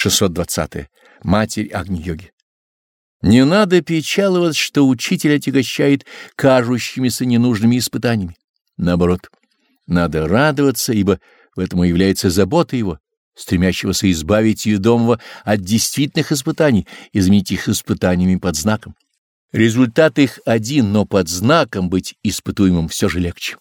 620. -е. Матерь Агни-йоги. Не надо печаловаться, что учитель отягощает кажущимися ненужными испытаниями. Наоборот, надо радоваться, ибо в этом и является забота его, стремящегося избавить юдомого от действительных испытаний и заменить их испытаниями под знаком. Результат их один, но под знаком быть испытуемым все же легче.